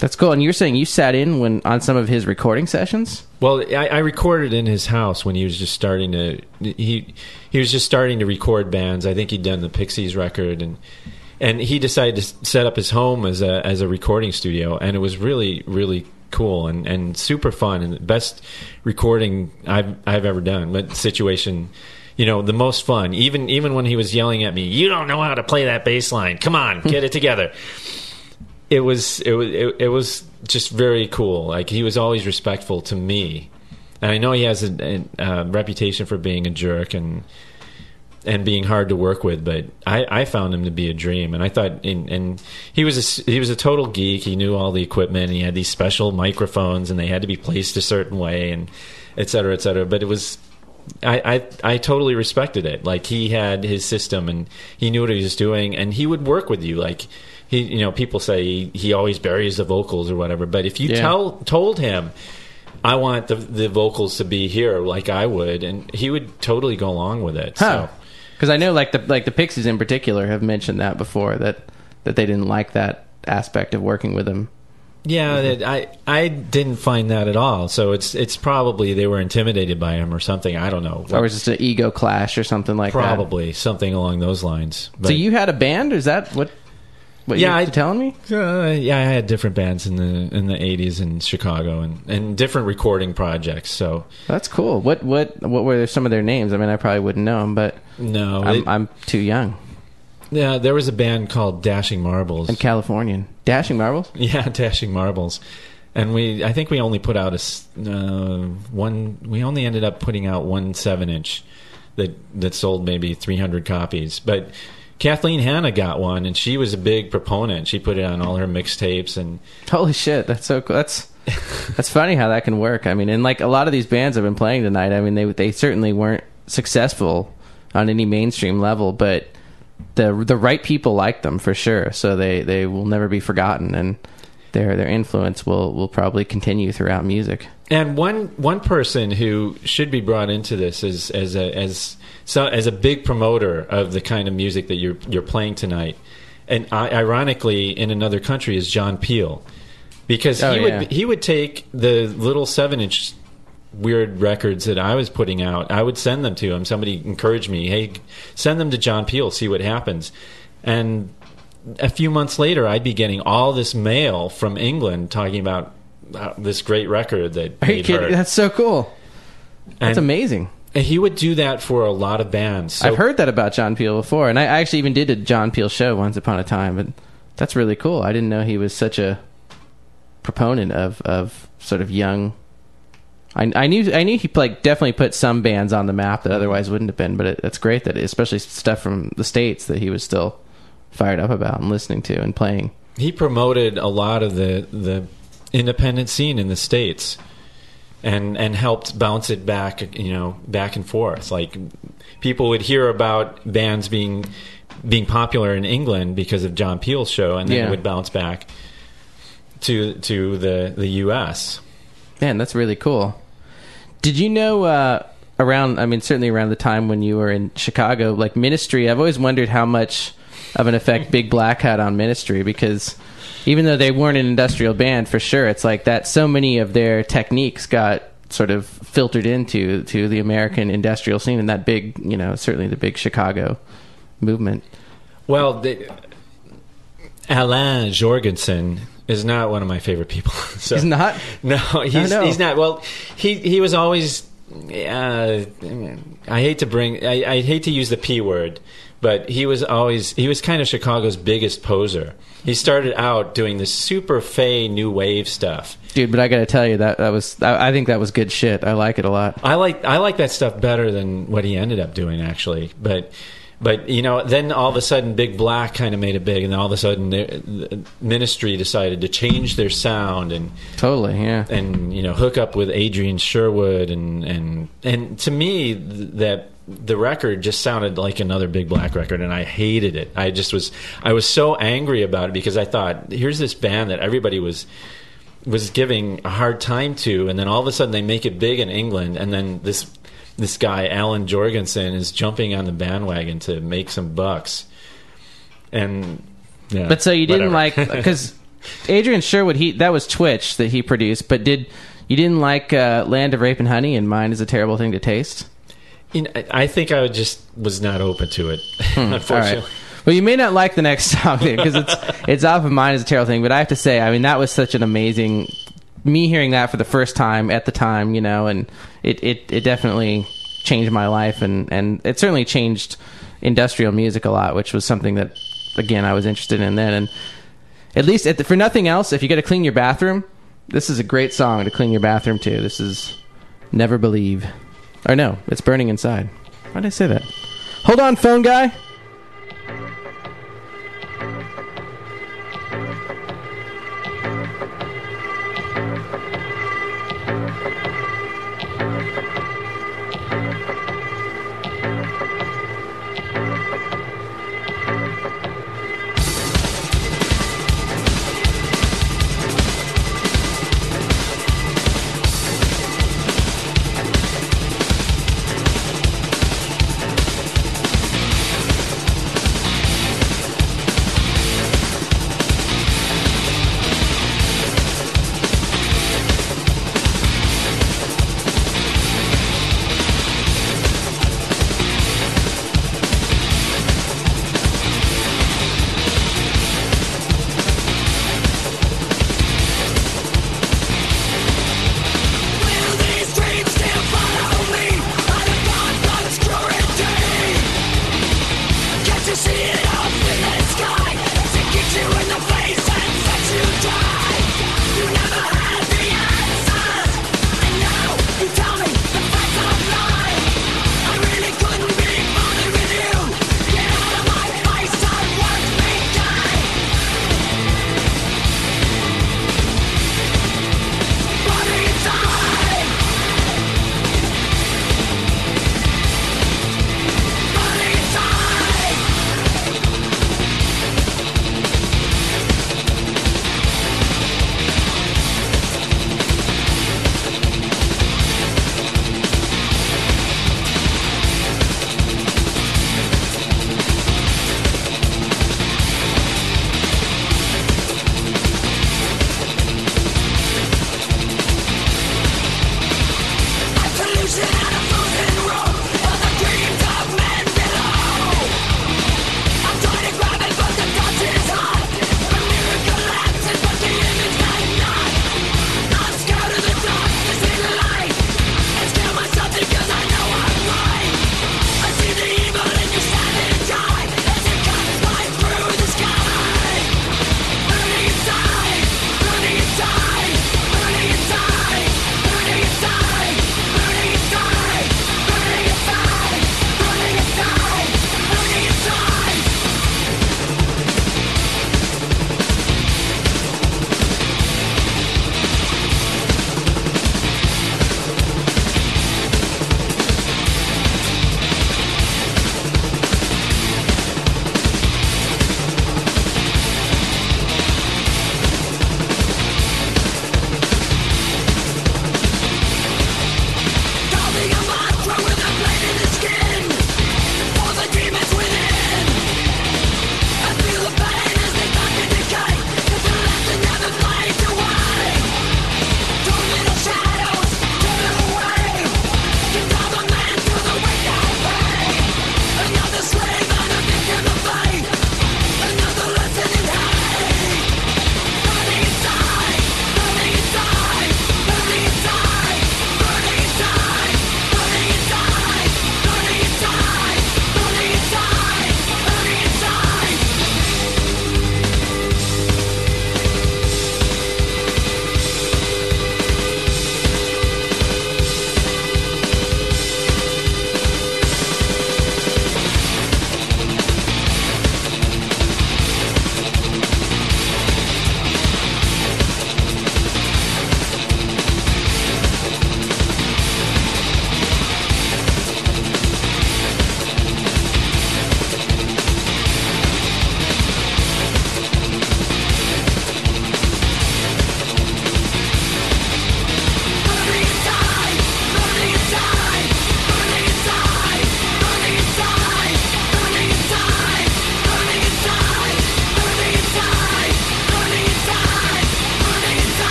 S3: That's cool. And you're saying you sat in when on some of his recording sessions?
S2: Well, I, I recorded in his house when he was just starting to he he was just starting to record bands. I think he'd done the Pixies record and and he decided to set up his home as a as a recording studio and it was really really cool and, and super fun and the best recording I've I've ever done. But situation you know the most fun even even when he was yelling at me you don't know how to play that bass line come on get it together it was it was it, it was just very cool. Like he was always respectful to me, and I know he has a, a, uh reputation for being a jerk and and being hard to work with. But I, I found him to be a dream, and I thought, in, and he was a, he was a total geek. He knew all the equipment. And he had these special microphones, and they had to be placed a certain way, and et cetera, et cetera. But it was I, I I totally respected it. Like he had his system and he knew what he was doing, and he would work with you. Like he, you know, people say he, he always buries the vocals or whatever. But if you
S3: Yeah.
S2: tell told him, I want the the vocals to be here, like I would, and he would totally go along with it.
S3: Huh.
S2: So
S3: Because I know like the like the Pixies in particular have mentioned that before that that they didn't like that aspect of working with him.
S2: yeah, mm-hmm. that- I I didn't find that at all. So it's it's probably they were intimidated by him or something. I don't know.
S3: Or it was just an ego clash or something like that.
S2: probably something along those lines.
S3: So you had a band? Is that what? What
S2: Yeah,
S3: you're
S2: I-
S3: telling me?
S2: Uh, yeah, I had different bands in the in the '80s in Chicago and, and different recording projects. So
S3: That's cool. What what what were some of their names? I mean, I probably wouldn't know them, but
S2: no,
S3: I'm,
S2: it-
S3: I'm too young.
S2: yeah, there was a band called Dashing Marbles.
S3: And Californian Dashing Marbles.
S2: yeah, Dashing Marbles, and we I think we only put out a uh, one. We only ended up putting out one seven inch that that sold maybe 300 copies, but. Kathleen Hanna got one, and she was a big proponent. She put it on all her mixtapes, and
S3: Holy shit, that's so cool. That's that's funny how that can work. I mean, and like a lot of these bands I've been playing tonight, I mean, they they certainly weren't successful on any mainstream level, but the the right people like them for sure. So they they will never be forgotten, and their their influence will will probably continue throughout music.
S2: And one one person who should be brought into this as as a as so as a big promoter of the kind of music that you're you're playing tonight, and I, ironically in another country is John Peel, because
S3: Oh,
S2: he
S3: yeah.
S2: would he would take the little seven inch weird records that I was putting out. I would send them to him. Somebody encouraged me, hey, send them to John Peel, see what happens, and a few months later, I'd be getting all this mail from England talking about uh, this great record that
S3: Are you kidding? That's so cool. That's
S2: And-
S3: amazing.
S2: He would do that for a lot of bands. So
S3: I've heard that about John Peel before, and I I actually even did a John Peel show once upon a time, but that's really cool. I didn't know he was such a proponent of of sort of young. I, I knew I knew he like definitely put some bands on the map that otherwise wouldn't have been, but it, it's great that especially stuff from the states that he was still fired up about and listening to and playing.
S2: he promoted a lot of the the independent scene in the states and and helped bounce it back you know back and forth like people would hear about bands being being popular in England because of John Peel's show and then
S3: Yeah.
S2: it would bounce back to to the the US
S3: Man, that's really cool. Did you know uh, around? I mean, certainly around the time when you were in Chicago, like Ministry. I've always wondered how much of an effect Big Black had on Ministry because even though they weren't an industrial band for sure, it's like that. So many of their techniques got sort of filtered into to the American industrial scene and that big, you know, certainly the big Chicago movement.
S2: well the, Alain Jourgensen is not one of my favorite people so
S3: He's not.
S2: No, he's he's not. Well, he he was always. Uh, I hate to bring. I, I hate to use the p word, but he was always he was kind of Chicago's biggest poser. He started out doing this super fey new wave stuff.
S3: Dude, but I got to tell you that that was I, I think that was good shit. I like it a lot.
S2: I like I like that stuff better than what he ended up doing actually, but. But you know, then all of a sudden, Big Black kind of made it big, and then all of a sudden, the, Ministry decided to change their sound and
S3: Totally, yeah.
S2: and you know hook up with Adrian Sherwood and and and to me th- that the record just sounded like another Big Black record and I hated it. I just was I was so angry about it because I thought here's this band that everybody was was giving a hard time to and then all of a sudden they make it big in England and then this this guy Alan Jourgensen is jumping on the bandwagon to make some bucks. And yeah,
S3: But so you didn't
S2: whatever.
S3: like because Adrian Sherwood he that was Twitch that he produced, but did you didn't like uh, Land of Rape and Honey and Mind is a terrible thing to taste?
S2: You know, I think I just was not open to it.
S3: Hmm,
S2: unfortunately,
S3: right. Well, you may not like the next song because it's it's off of Mind is a terrible thing, but I have to say, I mean, that was such an amazing. Me hearing that for the first time at the time, you know, and it it, it definitely changed my life, and and it certainly changed industrial music a lot, which was something that again I was interested in then, and at least at the, for nothing else, if you got to clean your bathroom, this is a great song to clean your bathroom to. This is Never Believe. Or no, it's Burning Inside. Why did I say that? Hold on, phone guy.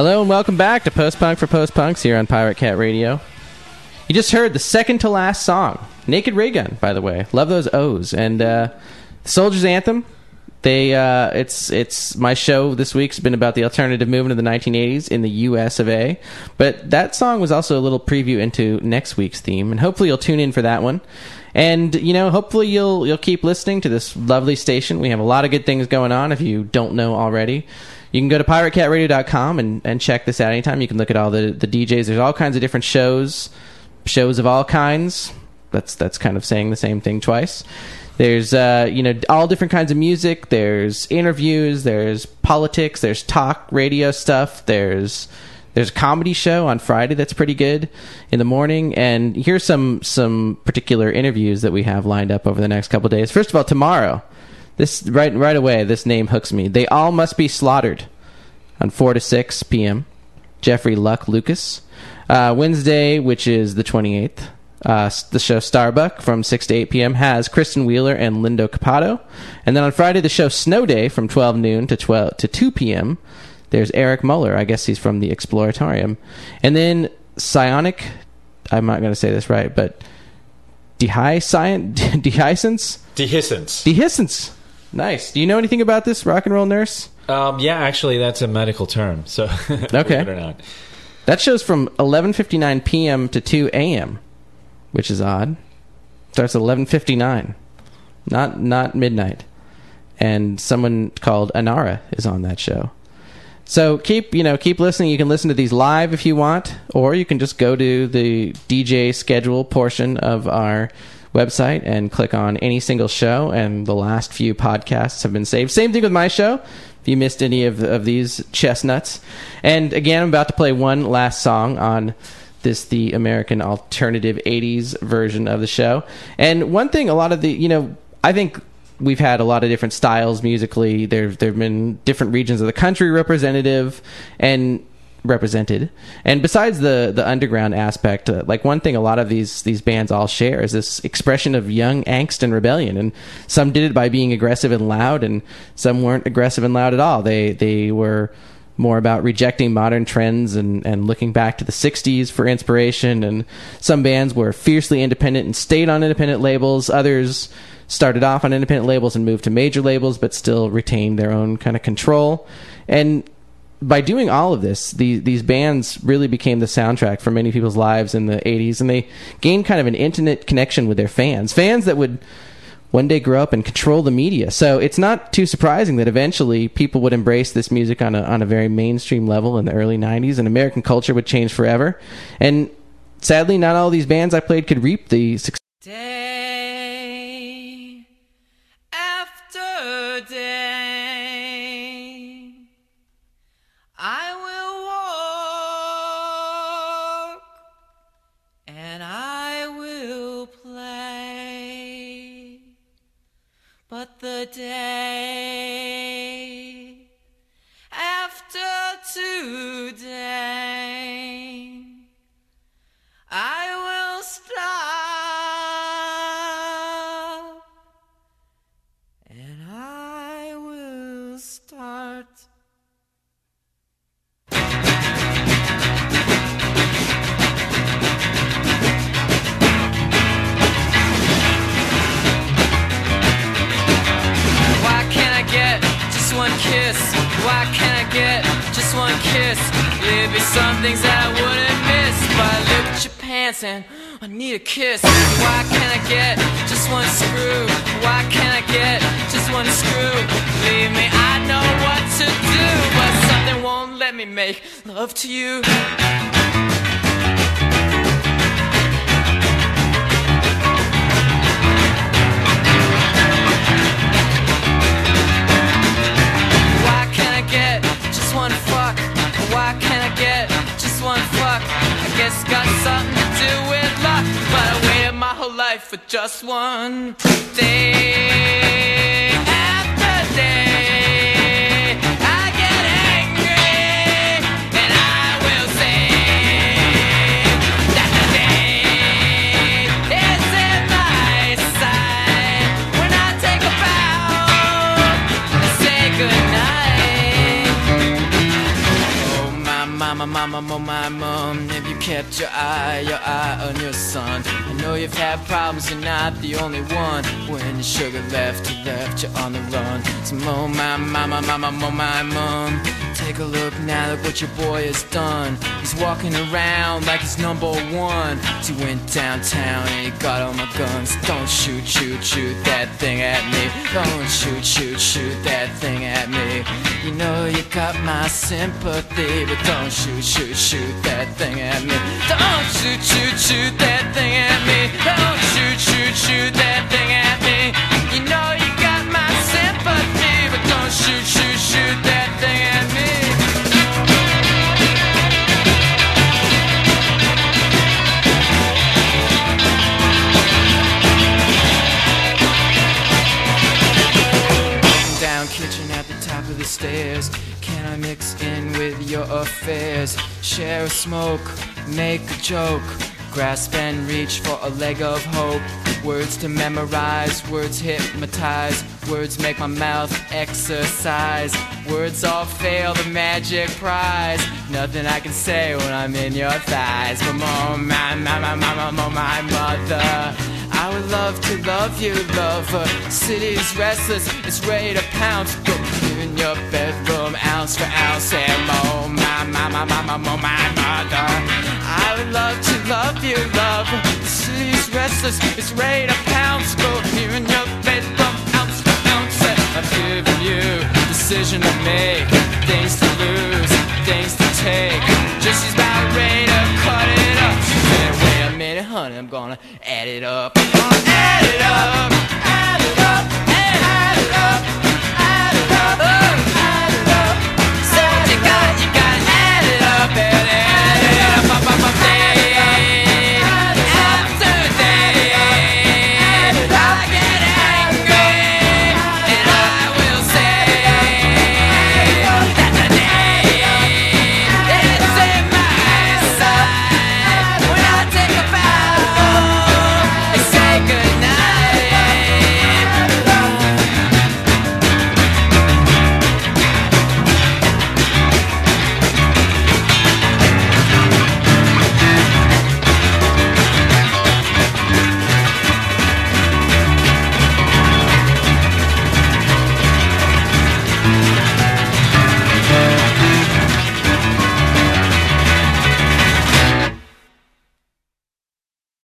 S3: Hello and welcome back to Post Punk for Post Punks here on Pirate Cat Radio. You just heard the second to last song, Naked Raygun, by the way. Love those O's. And uh, Soldiers Anthem. They uh, it's it's my show this week's been about the alternative movement of the 1980s in the U.S. of A. But that song was also a little preview into next week's theme, and hopefully you'll tune in for that one. And you know, hopefully you'll you'll keep listening to this lovely station. We have a lot of good things going on. If you don't know already, you can go to piratecatradio.com and, and check this out anytime. You can look at all the, the DJs. There's all kinds of different shows, shows of all kinds. That's that's kind of saying the same thing twice. There's uh, you know all different kinds of music. There's interviews. There's politics. There's talk radio stuff. There's there's a comedy show on Friday that's pretty good in the morning. And here's some some particular interviews that we have lined up over the next couple days. First of all, tomorrow, this right right away, this name hooks me. They all must be slaughtered on four to six p.m. Jeffrey Luck Lucas. Uh, Wednesday, which is the 28th, uh, the show Starbuck from 6 to 8 p.m. has Kristen Wheeler and Lindo Capato. And then on Friday, the show Snow Day from 12 noon to 12 to 2 p.m. There's Eric Muller. I guess he's from the Exploratorium. And then Psionic, I'm not going to say this right, but? Dehyscence?
S2: Dehiscence.
S3: Dehiscence. Nice. Do you know anything about this rock and roll nurse?
S2: Um, yeah, actually, that's a medical term. So,
S3: Okay.
S2: or not.
S3: That show's from 11:59 p.m. to 2 a.m., which is odd. Starts at 11:59, not not midnight. And someone called Anara is on that show. So keep you know keep listening. You can listen to these live if you want, or you can just go to the DJ schedule portion of our website and click on any single show. And the last few podcasts have been saved. Same thing with my show. If you missed any of of these chestnuts, and again, I'm about to play one last song on this the American alternative 80s version of the show. And one thing a lot of the you know I think we've had a lot of different styles musically. There there've been different regions of the country representative and represented. And besides the the underground aspect, uh, like one thing a lot of these these bands all share is this expression of young angst and rebellion. And some did it by being aggressive and loud, and some weren't aggressive and loud at all. They they were more about rejecting modern trends and, and looking back to the 60s for inspiration. And some bands were fiercely independent and stayed on independent labels. Others started off on independent labels and moved to major labels, but still retained their own kind of control. And by doing all of this, these these bands really became the soundtrack for many people's lives in the 80s, and they gained kind of an intimate connection with their fans. Fans that would one day grow up and control the media. So it's not too surprising that eventually people would embrace this music on a on a very mainstream level in the early 90s, and American culture would change forever. And sadly, not all these bands I played could reap the success.
S7: The day just one kiss? There'd be some things that I wouldn't miss. But I look at your pants and I need a kiss. Why can't I get just one screw? Why can't I get just one screw? Believe me, I know what to do, but something won't let me make love to you. Why can't I get just one fuck? I guess got something to do with luck. But I waited my whole life for just one day after day. Mama, mama, oh my mom. If you kept your eye, your eye on your son. I know you've had problems, you're not the only one. When your sugar left, you left, you're on the run. So oh my mama, mama, oh my mom. Take a look now, look what your boy has done. He's walking around like he's number one. So he went downtown and he got all my guns. Don't shoot, shoot, shoot that thing at me. Don't shoot, shoot, shoot that thing at me. You know you got my sympathy, but don't shoot, shoot, shoot shoot that thing at me. Don't shoot, shoot, shoot that thing at me. Don't shoot, shoot, shoot that thing at me. You know you got my sympathy, but don't shoot, shoot, shoot that mix in with your affairs? Share a smoke, make a joke. Grasp and reach for a leg of hope. Words to memorize, words hypnotize. Words make my mouth exercise. Words all fail the magic prize. Nothing I can say when I'm in your thighs. Oh my, my, my, my, my, my, my mother. I would love to love you, lover. City's restless, it's ready to pounce. Go in your bedroom, ounce for ounce, and my, my, my, my, my, my, my mother. I would love to love you, love. The City's restless, it's ready to pounce. Go here in your bedroom, ounce for ounce, I'm giving you decision to make, things to lose, things to take. Just she's about ready to cut it up. Wait a minute, honey, I'm gonna add it up. Add it up.